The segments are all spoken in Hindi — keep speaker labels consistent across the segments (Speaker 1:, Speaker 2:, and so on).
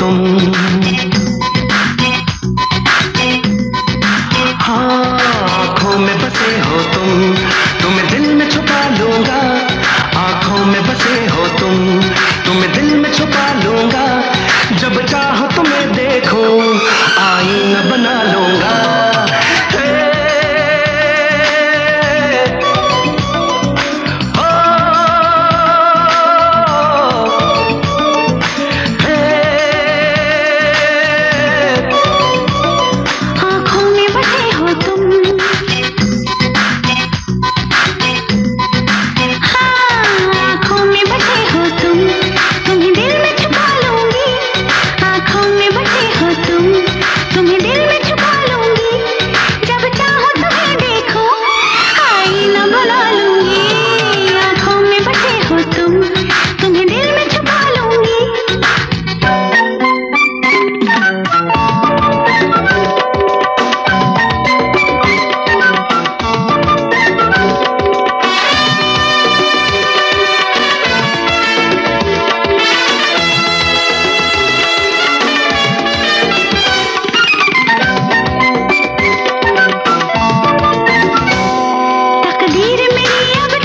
Speaker 1: तुम। हाँ
Speaker 2: आँखों में बसे हो तुम।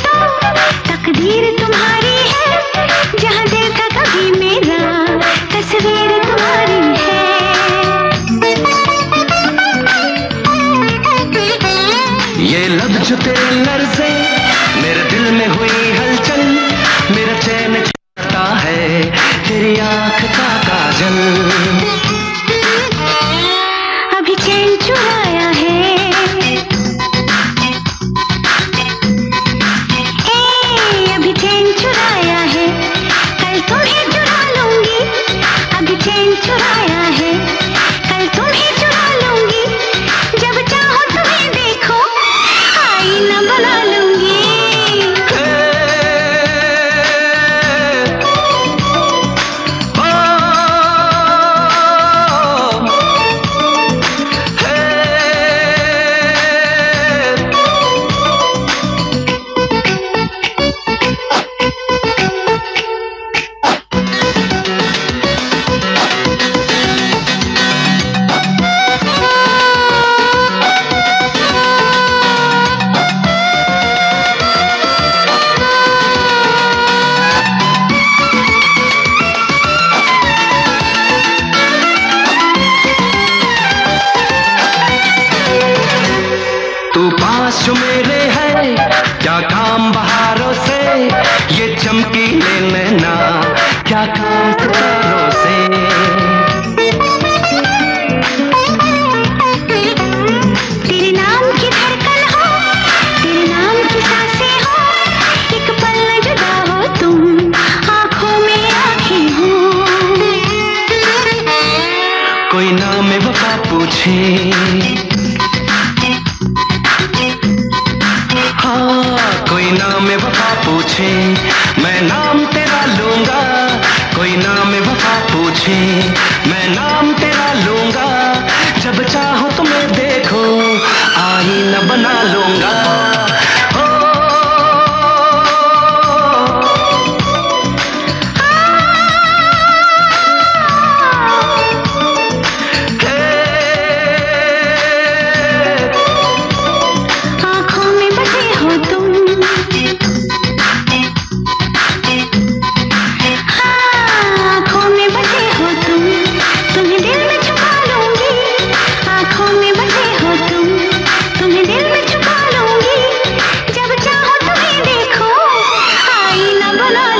Speaker 2: तो तकदीर तुम्हारी है। जहाँ दिल था कभी मेरा
Speaker 1: जो मेरे हैं क्या काम बाहरों से ये चमकीले नैना क्या काम सितारों से। कोई नाम वफा पूछे। मैं नाम तेरा लूँगा कोई नाम वफा पूछे। मैं नाम बना